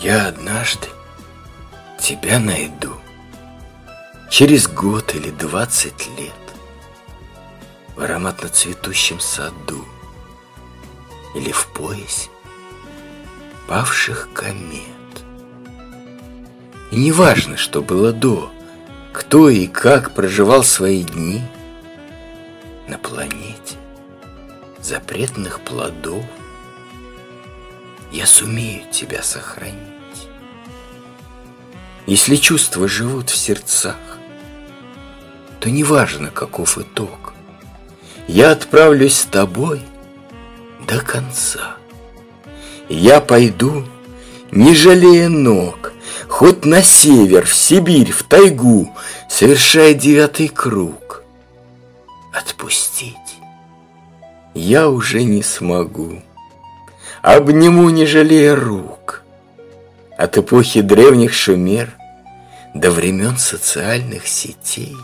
Я однажды тебя найду. Через год или двадцать лет В ароматно цветущем саду Или в поясе павших комет. И неважно, что было до, кто и как проживал свои дни на планете запретных плодов, я сумею тебя сохранить. Если чувства живут в сердцах, то неважно, каков итог, я отправлюсь с тобой до конца. Я пойду, не жалея ног, Хоть на север, в Сибирь, в тайгу, Совершая девятый круг. Отпустить я уже не смогу. Обниму, не жалея рук. От эпохи древних шумер До времен социальных сетей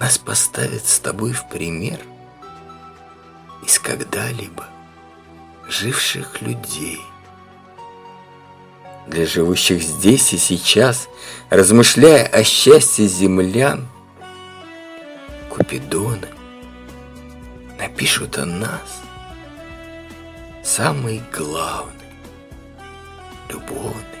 Нас поставят с тобой в пример Из когда-либо живших людей. Для живущих здесь и сейчас, размышляя о счастье землян, Купидоны напишут о нас самый главный любовный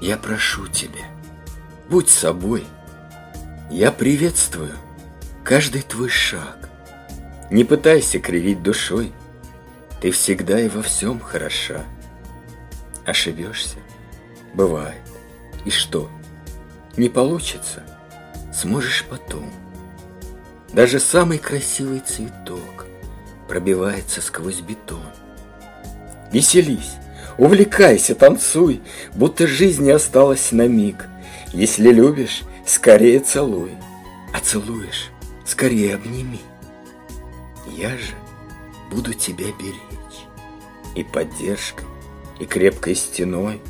Я прошу тебя, будь собой. Я приветствую каждый твой шаг. Не пытайся кривить душой. Ты всегда и во всем хороша. Ошибешься? Бывает. И что? Не получится? Сможешь потом. Даже самый красивый цветок пробивается сквозь бетон. Веселись, Увлекайся, танцуй, будто жизнь не осталась на миг. Если любишь, скорее целуй, а целуешь, скорее обними. Я же буду тебя беречь и поддержкой, и крепкой стеной,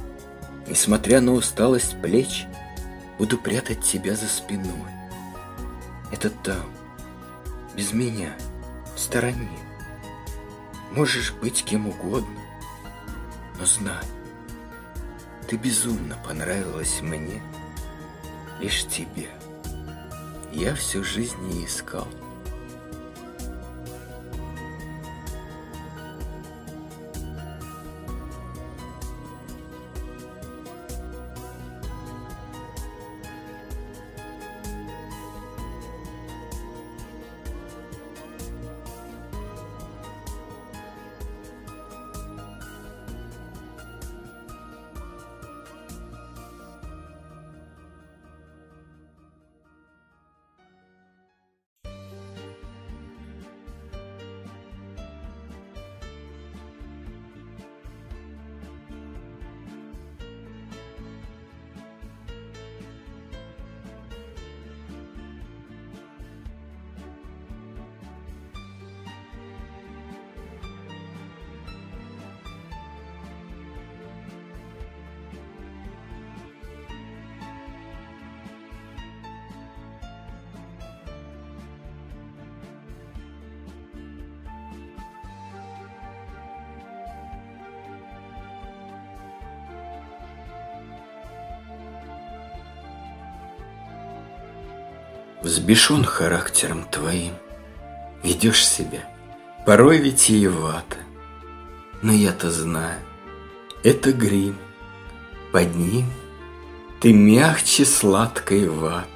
Несмотря на усталость плеч, буду прятать тебя за спиной. Это там, без меня, в стороне. Можешь быть кем угодно, но знай, ты безумно понравилась мне, лишь тебе. Я всю жизнь не искал. Взбешен характером твоим, ведешь себя, порой витиевато. Но я-то знаю, это грим, под ним ты мягче сладкой ваты.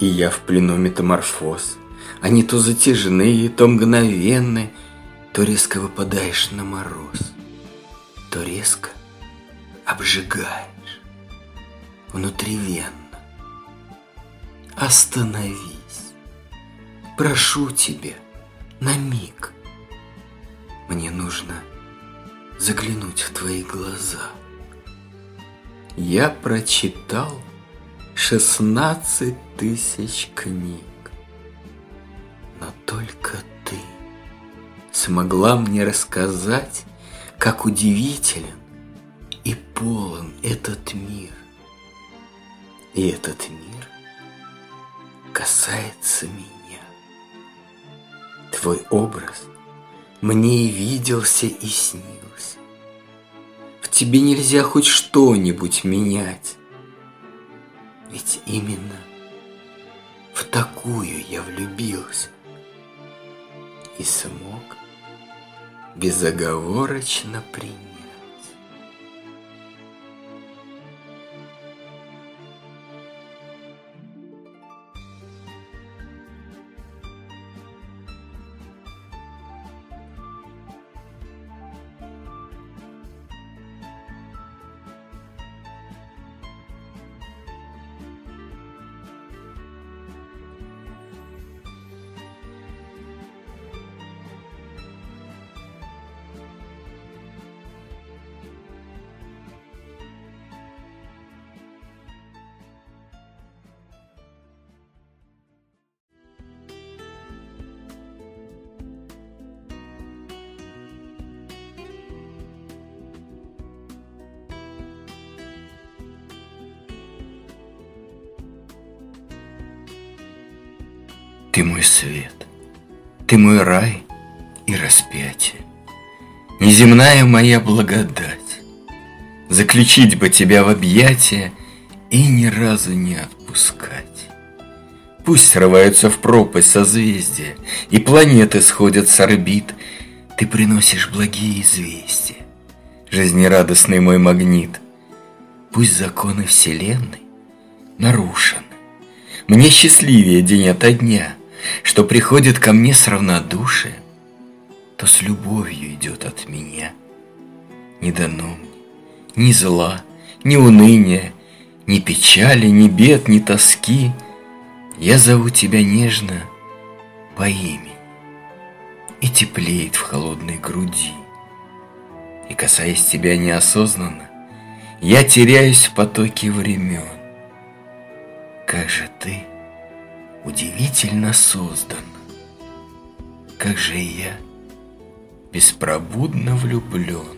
И я в плену метаморфоз, они то затяжные, то мгновенные, то резко выпадаешь на мороз, то резко обжигаешь внутривенно. Остановись, прошу тебя, на миг. Мне нужно заглянуть в твои глаза. Я прочитал шестнадцать тысяч книг, но только ты смогла мне рассказать, как удивителен и полон этот мир. И этот мир касается меня. Твой образ мне и виделся, и снился. В тебе нельзя хоть что-нибудь менять. Ведь именно в такую я влюбился и смог безоговорочно принять. Ты мой свет, ты мой рай и распятие, Неземная моя благодать. Заключить бы тебя в объятия И ни разу не отпускать. Пусть срываются в пропасть созвездия, И планеты сходят с орбит, Ты приносишь благие известия, Жизнерадостный мой магнит. Пусть законы Вселенной нарушены, Мне счастливее день ото дня — что приходит ко мне с равнодушием, то с любовью идет от меня. Не дано мне ни зла, ни уныния, ни печали, ни бед, ни тоски. Я зову тебя нежно по имени, и теплеет в холодной груди. И касаясь тебя неосознанно, я теряюсь в потоке времен. Как же ты удивительно создан. Как же я беспробудно влюблен.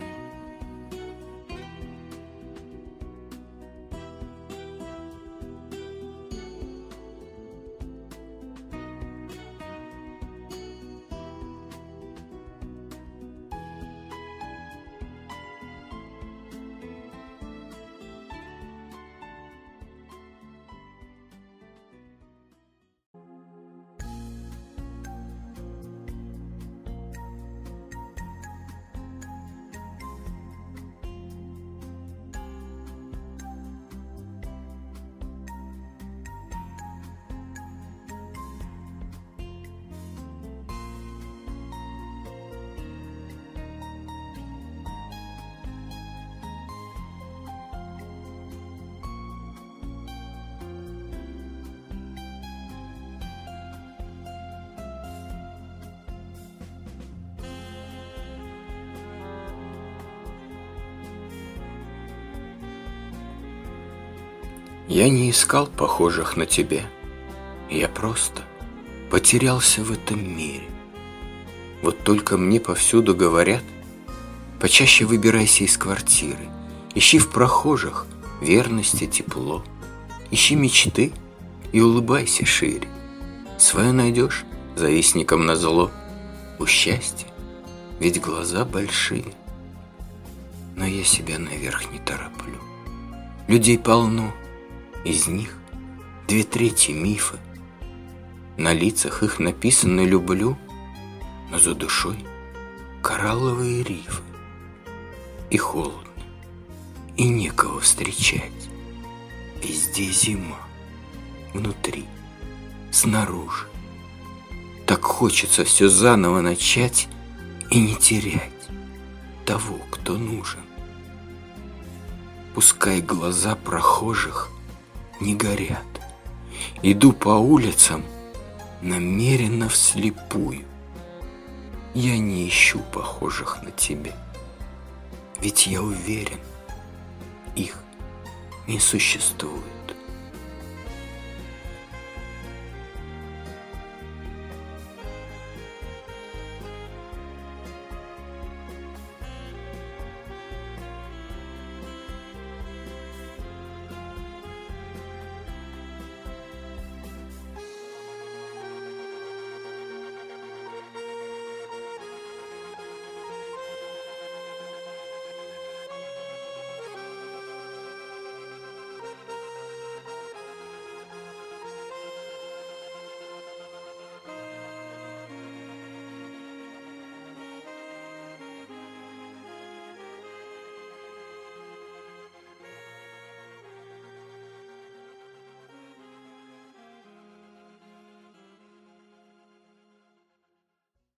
Я не искал похожих на тебя. Я просто потерялся в этом мире. Вот только мне повсюду говорят, почаще выбирайся из квартиры, ищи в прохожих верности тепло, ищи мечты и улыбайся шире. Свое найдешь завистником на зло, у счастья, ведь глаза большие. Но я себя наверх не тороплю. Людей полно, из них две трети мифа, На лицах их написано «люблю», но за душой коралловые рифы. И холодно, и некого встречать. Везде зима, внутри, снаружи. Так хочется все заново начать и не терять того, кто нужен. Пускай глаза прохожих не горят. Иду по улицам намеренно вслепую. Я не ищу похожих на тебя. Ведь я уверен, их не существует.